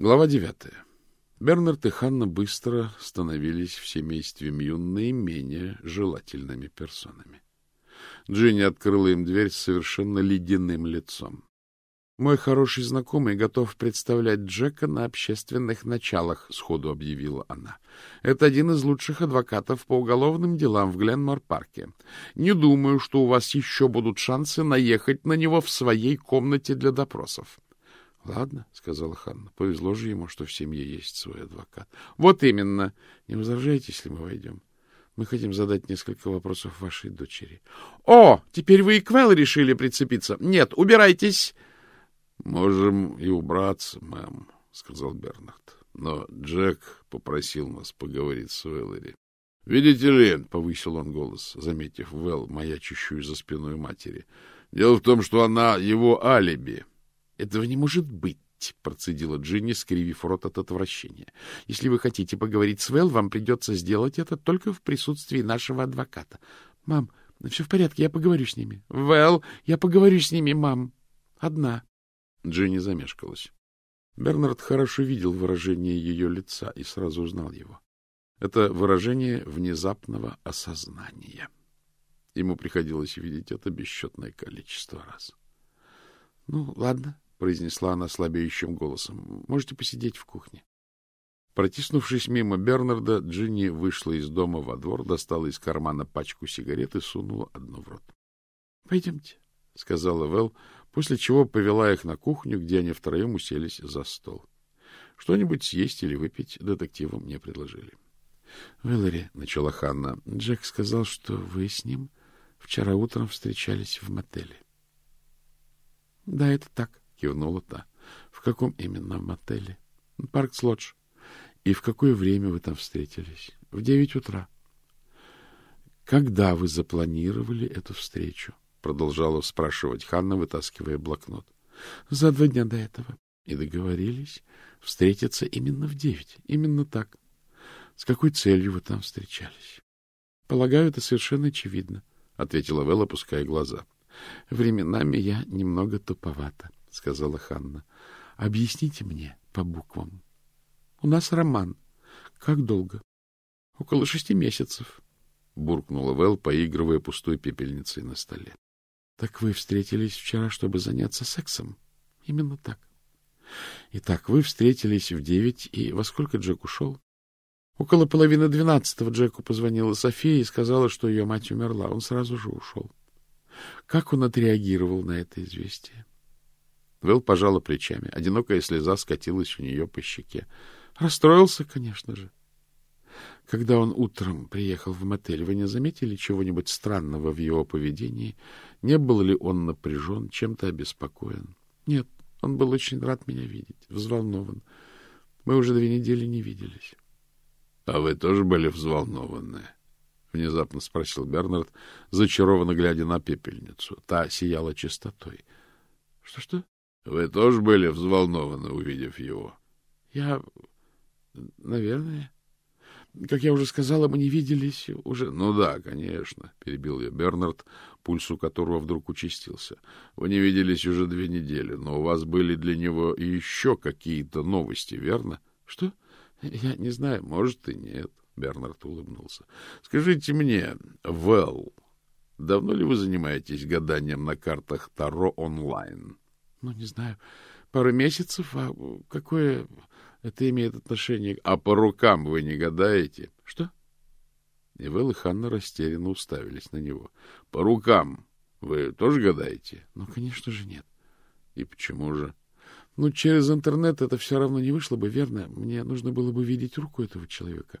Глава девятая. Бернард и Ханна быстро становились в семействе Мьюн наименее желательными персонами. Джинни открыла им дверь с совершенно ледяным лицом. Мой хороший знакомый готов представлять Джека на общественных началах, сходу объявила она. Это один из лучших адвокатов по уголовным делам в Гленмор-парке. Не думаю, что у вас еще будут шансы наехать на него в своей комнате для допросов. — Ладно, — сказала Ханна. — Повезло же ему, что в семье есть свой адвокат. — Вот именно. Не возражайте, если мы войдем. Мы хотим задать несколько вопросов вашей дочери. — О, теперь вы и к Вэл решили прицепиться. Нет, убирайтесь. — Можем и убраться, мэм, — сказал Бернард. Но Джек попросил нас поговорить с Вэллери. — Видите ли, — повысил он голос, заметив Вэл, маячущую за спиной матери, — дело в том, что она его алиби. — Этого не может быть. — процедила Джинни, скривив рот от отвращения. — Если вы хотите поговорить с Вэл, вам придется сделать это только в присутствии нашего адвоката. — Мам, все в порядке, я поговорю с ними. — Вэл, я поговорю с ними, мам. Одна. Джинни замешкалась. Бернард хорошо видел выражение ее лица и сразу узнал его. Это выражение внезапного осознания. Ему приходилось видеть это бесчетное количество раз. — Ну, ладно, — произнесла она слабеющим голосом. — Можете посидеть в кухне. Протиснувшись мимо Бернарда, Джинни вышла из дома во двор, достала из кармана пачку сигарет и сунула одну в рот. — Пойдемте, — сказала Вэл, после чего повела их на кухню, где они втроем уселись за стол. Что-нибудь съесть или выпить детективам не предложили. — Вэллори, — начала Ханна, — Джек сказал, что вы с ним вчера утром встречались в мотеле. — Да, это так, — кивнула та. — В каком именно мотеле? — Паркс-Лодж. — И в какое время вы там встретились? — В девять утра. — Когда вы запланировали эту встречу? — продолжала спрашивать Ханна, вытаскивая блокнот. — За два дня до этого. И договорились встретиться именно в девять. Именно так. С какой целью вы там встречались? — Полагаю, это совершенно очевидно, — ответила Вэл, опуская глаза. — Временами я немного туповата, — сказала Ханна. — Объясните мне по буквам. — У нас роман. Как долго? — Около шести месяцев, — буркнула Вэл, поигрывая пустой пепельницей на столе. Так вы встретились вчера, чтобы заняться сексом? Именно так. Итак, вы встретились в девять, и во сколько Джек ушел? Около половины двенадцатого Джеку позвонила София и сказала, что ее мать умерла. Он сразу же ушел. Как он отреагировал на это известие? Вэл пожала плечами. Одинокая слеза скатилась у нее по щеке. Расстроился, конечно же. Когда он утром приехал в мотель, вы не заметили чего-нибудь странного в его поведении? Не был ли он напряжен, чем-то обеспокоен? Нет, он был очень рад меня видеть, взволнован. Мы уже две недели не виделись. — А вы тоже были взволнованы? — внезапно спросил Бернард, зачарованно глядя на пепельницу. Та сияла чистотой. Что — Что-что? — Вы тоже были взволнованы, увидев его? — Я... наверное... Как я уже сказала, мы не виделись уже... — Ну да, конечно, — перебил я Бернард, пульс у которого вдруг участился. — Вы не виделись уже две недели, но у вас были для него еще какие-то новости, верно? — Что? Я не знаю. Может, и нет. Бернард улыбнулся. — Скажите мне, Вэл, давно ли вы занимаетесь гаданием на картах Таро онлайн? — Ну, не знаю. Пару месяцев. А какое... Это имеет отношение... А по рукам вы не гадаете? Что? Вэл и Ханна растерянно уставились на него. По рукам вы тоже гадаете? Ну, конечно же, нет. И почему же? Ну, через интернет это все равно не вышло бы, верно? Мне нужно было бы видеть руку этого человека.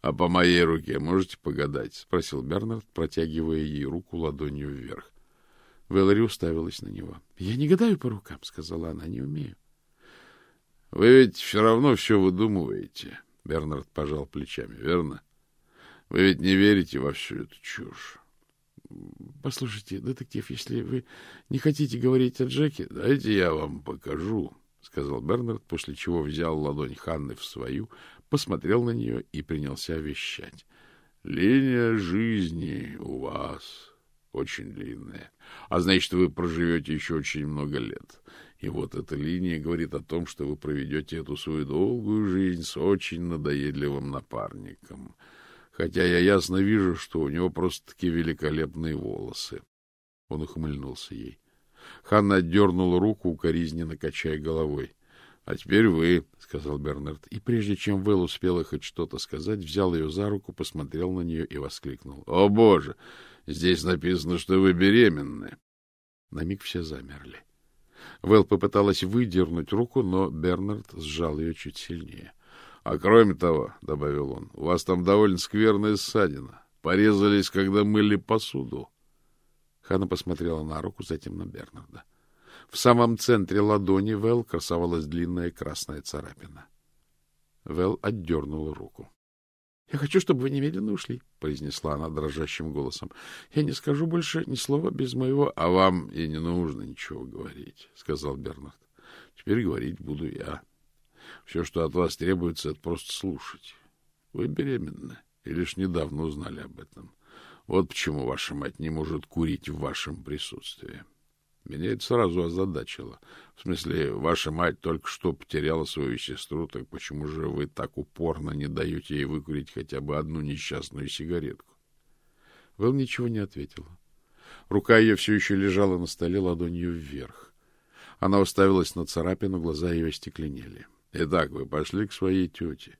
— А по моей руке можете погадать? — спросил Бернард, протягивая ей руку ладонью вверх. Вэллори уставилась на него. — Я не гадаю по рукам, — сказала она, — не умею. — Вы ведь все равно все выдумываете, — Бернард пожал плечами, — верно? Вы ведь не верите во всю эту чушь. — Послушайте, детектив, если вы не хотите говорить о Джеке... — Дайте я вам покажу, — сказал Бернард, после чего взял ладонь Ханны в свою, посмотрел на нее и принялся вещать. — Линия жизни у вас очень длинная. А значит, вы проживете еще очень много лет. И вот эта линия говорит о том, что вы проведете эту свою долгую жизнь с очень надоедливым напарником. Хотя я ясно вижу, что у него просто-таки великолепные волосы. Он ухмыльнулся ей. Ханна отдернула руку, укоризненно качая головой. — А теперь вы, — сказал Бернард. И прежде чем Вэл успела хоть что-то сказать, взял ее за руку, посмотрел на нее и воскликнул. — О, боже! Здесь написано, что вы беременны. На миг все замерли. Вэл попыталась выдернуть руку, но Бернард сжал ее чуть сильнее. — А кроме того, — добавил он, — у вас там довольно скверная ссадина. Порезались, когда мыли посуду. Ханна посмотрела на руку, затем на Бернарда. В самом центре ладони Вэл красовалась длинная красная царапина. Вэл отдернула руку. — Я хочу, чтобы вы немедленно ушли, — произнесла она дрожащим голосом. — Я не скажу больше ни слова без моего... — А вам и не нужно ничего говорить, — сказал Бернард. — Теперь говорить буду я. Все, что от вас требуется, это просто слушать. Вы беременны и лишь недавно узнали об этом. Вот почему ваша мать не может курить в вашем присутствии. Меня это сразу озадачило. В смысле, ваша мать только что потеряла свою сестру, так почему же вы так упорно не даете ей выкурить хотя бы одну несчастную сигаретку? Вэл ничего не ответила. Рука ее все еще лежала на столе ладонью вверх. Она уставилась на царапину, глаза ее остекленели. — Итак, вы пошли к своей тете.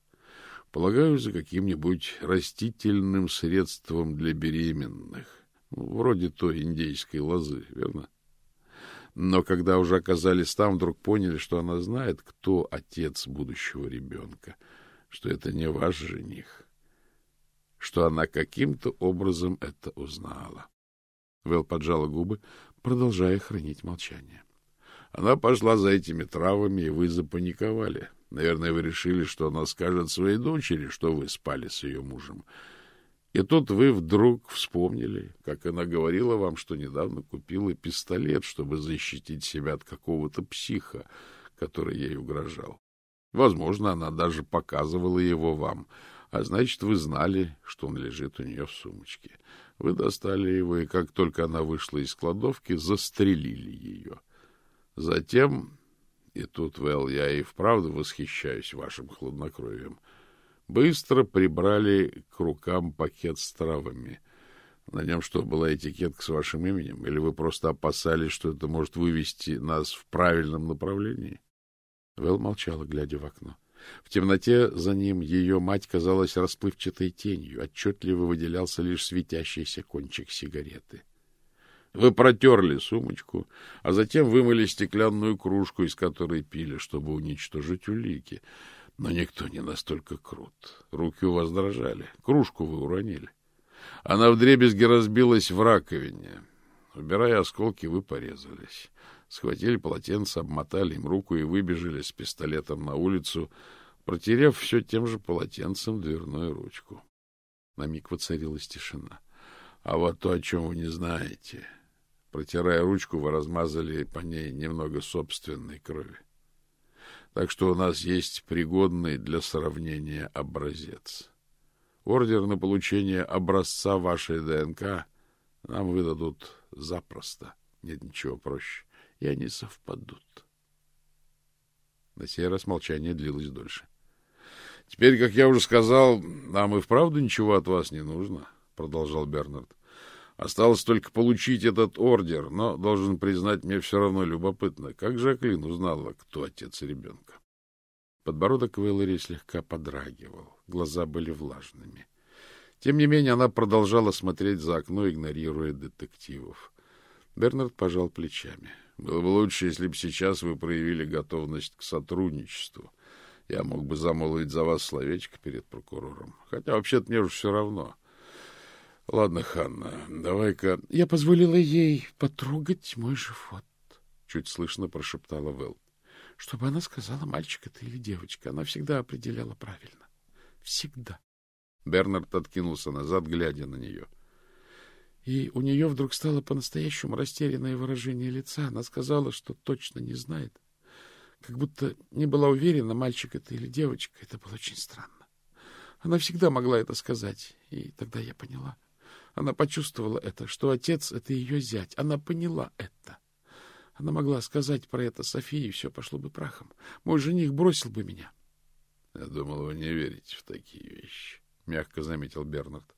Полагаю, за каким-нибудь растительным средством для беременных. Вроде той индейской лозы, верно? — но когда уже оказались там, вдруг поняли, что она знает, кто отец будущего ребенка, что это не ваш жених, что она каким-то образом это узнала. Вэл поджала губы, продолжая хранить молчание. Она пошла за этими травами, и вы запаниковали. Наверное, вы решили, что она скажет своей дочери, что вы спали с ее мужем. И тут вы вдруг вспомнили, как она говорила вам, что недавно купила пистолет, чтобы защитить себя от какого-то психа, который ей угрожал. Возможно, она даже показывала его вам, а значит, вы знали, что он лежит у нее в сумочке. Вы достали его, и как только она вышла из кладовки, застрелили ее. Затем, и тут, Вэл, я и вправду восхищаюсь вашим хладнокровием, — Быстро прибрали к рукам пакет с травами. На нем что, была этикетка с вашим именем? Или вы просто опасались, что это может вывести нас в правильном направлении? Вэл молчала, глядя в окно. В темноте за ним ее мать казалась расплывчатой тенью, отчетливо выделялся лишь светящийся кончик сигареты. Вы протерли сумочку, а затем вымыли стеклянную кружку, из которой пили, чтобы уничтожить улики. Но никто не настолько крут. Руки у вас дрожали. Кружку вы уронили. Она вдребезги разбилась в раковине. Убирая осколки, вы порезались. Схватили полотенце, обмотали им руку и выбежали с пистолетом на улицу, протерев все тем же полотенцем дверную ручку. На миг воцарилась тишина. А вот то, о чем вы не знаете. Протирая ручку, вы размазали по ней немного собственной крови. Так что у нас есть пригодный для сравнения образец. Ордер на получение образца вашей ДНК нам выдадут запросто. Нет ничего проще. И они совпадут. На сей раз молчание длилось дольше. — Теперь, как я уже сказал, нам и вправду ничего от вас не нужно, — продолжал Бернард. Осталось только получить этот ордер, но, должен признать, мне все равно любопытно, как Жаклин узнала, кто отец ребенка. Подбородок Вэллори слегка подрагивал, глаза были влажными. Тем не менее, она продолжала смотреть за окно, игнорируя детективов. Бернард пожал плечами. Было бы лучше, если бы сейчас вы проявили готовность к сотрудничеству. Я мог бы замолвить за вас словечко перед прокурором. Хотя, вообще-то, мне уже все равно. Ладно, Ханна, давай-ка... Я позволила ей потрогать мой живот, чуть слышно прошептала Вэл. Чтобы она сказала, мальчик это или девочка, она всегда определяла правильно. Всегда. Бернард откинулся назад, глядя на нее. И у нее вдруг стало по-настоящему растерянное выражение лица. Она сказала, что точно не знает. Как будто не была уверена, мальчик это или девочка. Это было очень странно. Она всегда могла это сказать, и тогда я поняла — она почувствовала это, что отец — это ее зять. Она поняла это. Она могла сказать про это Софии, и все пошло бы прахом. Мой жених бросил бы меня. — Я думал, вы не верите в такие вещи, — мягко заметил Бернард.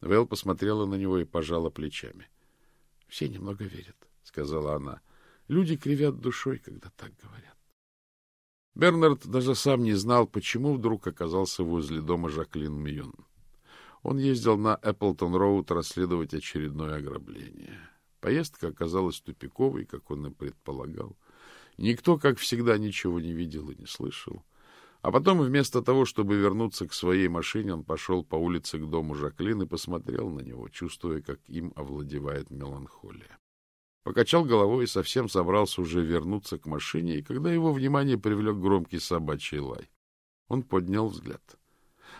Вэл посмотрела на него и пожала плечами. — Все немного верят, — сказала она. — Люди кривят душой, когда так говорят. Бернард даже сам не знал, почему вдруг оказался возле дома Жаклин Мьюн. Он ездил на Эпплтон-Роуд расследовать очередное ограбление. Поездка оказалась тупиковой, как он и предполагал. Никто, как всегда, ничего не видел и не слышал. А потом, вместо того, чтобы вернуться к своей машине, он пошел по улице к дому Жаклин и посмотрел на него, чувствуя, как им овладевает меланхолия. Покачал головой и совсем собрался уже вернуться к машине, и когда его внимание привлек громкий собачий лай. Он поднял взгляд.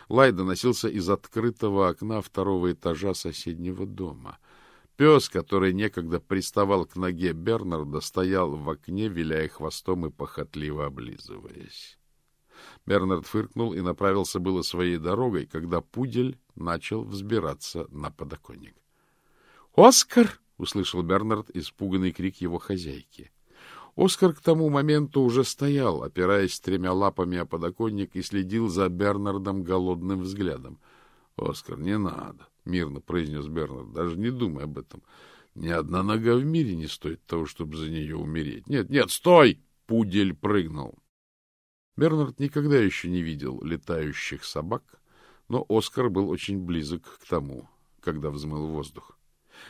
Лай доносился из открытого окна второго этажа соседнего дома. Пес, который некогда приставал к ноге Бернарда, стоял в окне, виляя хвостом и похотливо облизываясь. Бернард фыркнул и направился было своей дорогой, когда пудель начал взбираться на подоконник. «Оскар!» — услышал Бернард испуганный крик его хозяйки. Оскар к тому моменту уже стоял, опираясь тремя лапами о подоконник, и следил за Бернардом голодным взглядом. — Оскар, не надо, — мирно произнес Бернард, — даже не думай об этом. Ни одна нога в мире не стоит того, чтобы за нее умереть. Нет, нет, стой! Пудель прыгнул. Бернард никогда еще не видел летающих собак, но Оскар был очень близок к тому, когда взмыл воздух.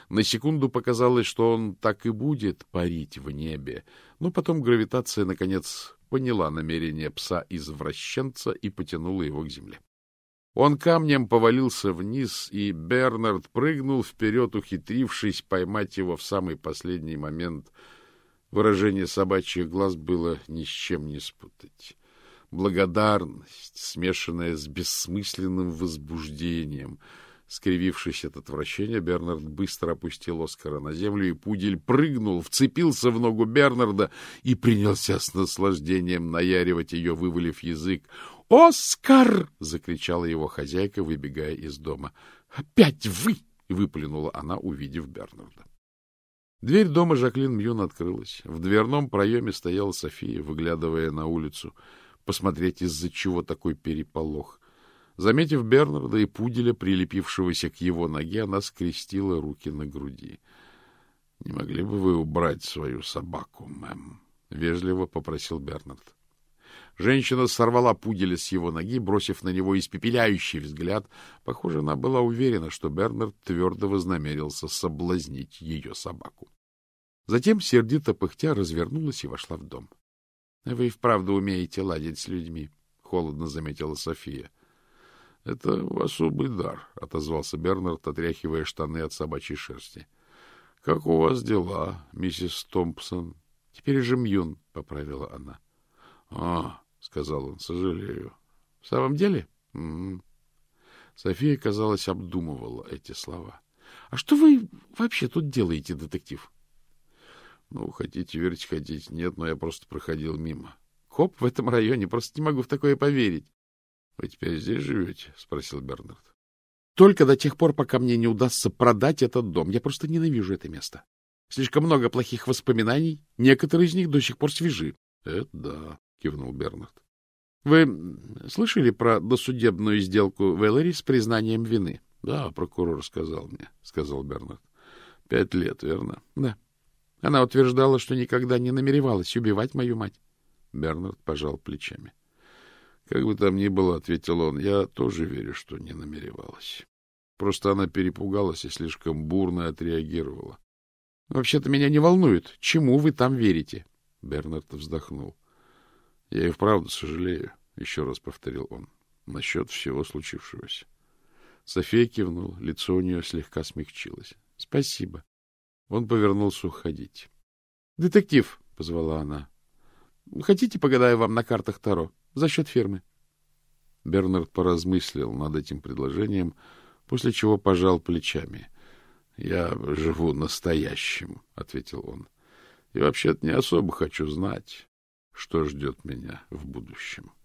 На секунду показалось, что он так и будет парить в небе, но потом гравитация, наконец, поняла намерение пса-извращенца и потянула его к земле. Он камнем повалился вниз, и Бернард прыгнул вперед, ухитрившись поймать его в самый последний момент. Выражение собачьих глаз было ни с чем не спутать благодарность, смешанная с бессмысленным возбуждением. Скривившись от отвращения, Бернард быстро опустил Оскара на землю, и пудель прыгнул, вцепился в ногу Бернарда и принялся с наслаждением наяривать ее, вывалив язык. «Оскар!» — закричала его хозяйка, выбегая из дома. «Опять вы!» — выплюнула она, увидев Бернарда. Дверь дома Жаклин Мьюн открылась. В дверном проеме стояла София, выглядывая на улицу посмотреть, из-за чего такой переполох. Заметив Бернарда и пуделя, прилепившегося к его ноге, она скрестила руки на груди. — Не могли бы вы убрать свою собаку, мэм? — вежливо попросил Бернард. Женщина сорвала пуделя с его ноги, бросив на него испепеляющий взгляд. Похоже, она была уверена, что Бернард твердо вознамерился соблазнить ее собаку. Затем, сердито пыхтя, развернулась и вошла в дом. — Вы и вправду умеете ладить с людьми, — холодно заметила София. — Это особый дар, — отозвался Бернард, отряхивая штаны от собачьей шерсти. — Как у вас дела, миссис Томпсон? — Теперь же Мьюн, — поправила она. — А, — сказал он, — сожалею. — В самом деле? М -м. София, казалось, обдумывала эти слова. — А что вы вообще тут делаете, детектив? Ну, хотите верить, хотите нет, но я просто проходил мимо. Хоп, в этом районе, просто не могу в такое поверить. — Вы теперь здесь живете? — спросил Бернард. — Только до тех пор, пока мне не удастся продать этот дом. Я просто ненавижу это место. Слишком много плохих воспоминаний, некоторые из них до сих пор свежи. — Это да, — кивнул Бернард. — Вы слышали про досудебную сделку Веллери с признанием вины? — Да, прокурор сказал мне, — сказал Бернард. — Пять лет, верно? — Да. Она утверждала, что никогда не намеревалась убивать мою мать. Бернард пожал плечами. — Как бы там ни было, — ответил он, — я тоже верю, что не намеревалась. Просто она перепугалась и слишком бурно отреагировала. — Вообще-то меня не волнует. Чему вы там верите? Бернард вздохнул. — Я и вправду сожалею, — еще раз повторил он, — насчет всего случившегося. София кивнул, лицо у нее слегка смягчилось. — Спасибо. Он повернулся уходить. — Детектив, — позвала она. — Хотите, погадаю вам на картах Таро? За счет фирмы. Бернард поразмыслил над этим предложением, после чего пожал плечами. — Я живу настоящим, — ответил он. — И вообще-то не особо хочу знать, что ждет меня в будущем. —